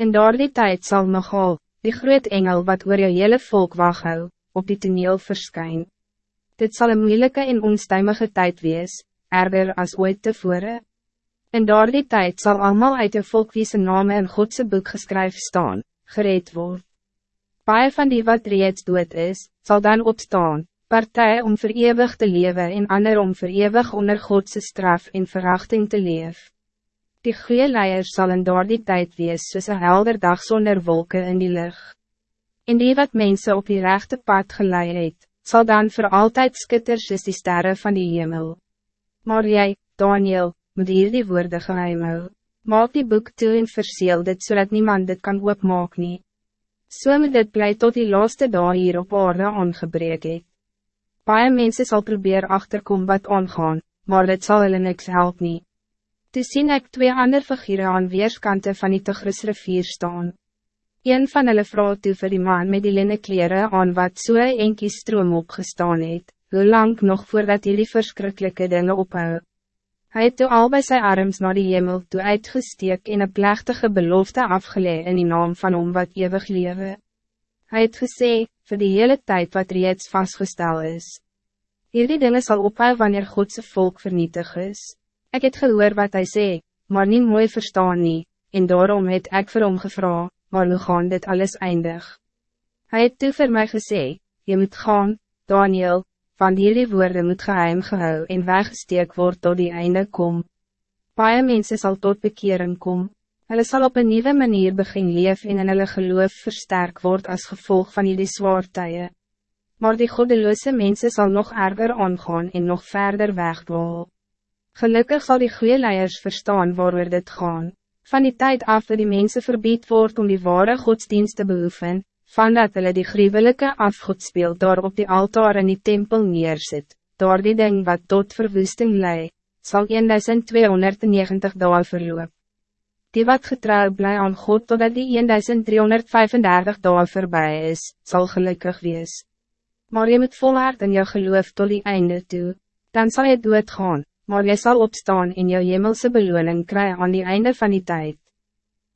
In daardie tijd zal Michal, die groot engel wat oor jou hele volk waghou, op die toneel verskyn. Dit zal een moeilijke en onstuimige tijd wees, erger als ooit tevoren. In daardie tijd zal allemaal uit de volk wie zijn namen in Godse boek geskryf staan, gereed worden. Paie van die wat reeds dood is, zal dan opstaan, partij om verewig te leven en ander om verewig onder Godse straf en verachting te leven. Die goeie leiers sal in daardie tyd wees soos een helder dag zonder wolken in die lucht. En die wat mensen op die rechte pad geleid het, sal dan voor altijd skitters soos die sterren van die hemel. Maar jij, Daniel, moet hier die woorde geheim hou. Maak die boek toe en verseel dit zodat niemand dit kan oopmaak nie. So moet dit bly tot die laaste dag hier op aarde aangebreek het. Paie mense sal probeer achterkom wat aangaan, maar dit zal hulle niks help nie. Toe sien ek twee ander figure aan weerskante van die Tigris rivier staan. Een van hulle vraag toe vir die man met die linnen kleren aan wat so enkie stroom opgestaan het, hoe lang nog voordat die verschrikkelijke dingen ophou. Hij het toe al bij zijn arms naar die hemel toe uitgesteek en een plechtige belofte afgeleid in die naam van om wat eeuwig lewe. Hij het gesê, voor die hele tijd wat reeds vastgesteld is. Hierdie dingen zal ophou wanneer Godse volk vernietig is. Ik het gehoor wat hij zei, maar niet mooi verstaan nie, en daarom het ik vir hom gevra, maar hoe gaan dit alles eindig? Hij het toe vir my gesê, je moet gaan, Daniel, van hierdie woorden moet geheim gehou en weggesteek word tot die einde kom. Paie mense sal tot bekering kom, hulle sal op een nieuwe manier begin leef en in hulle geloof versterk word als gevolg van die zwaartuie. Maar die goddeloze mensen zal nog erger aangaan en nog verder wegdwaal. Gelukkig zal die goede leiders verstaan waar dit gaan. Van die tijd af dat die mensen verbied wordt om die ware godsdienst te beoefen, van dat hulle die gruwelijke afgodspeel daar op die altaar in die tempel neerzet, door die ding wat tot verwoesting lei, zal 1290 dagen verloop. Die wat getrouw bly aan God totdat die 1335 dagen voorbij is, zal gelukkig wees. Maar je moet volhard in jou geloof tot die einde toe, dan zal je doodgaan, maar jy zal opstaan en jou hemelse beloning krijgen aan die einde van die tijd.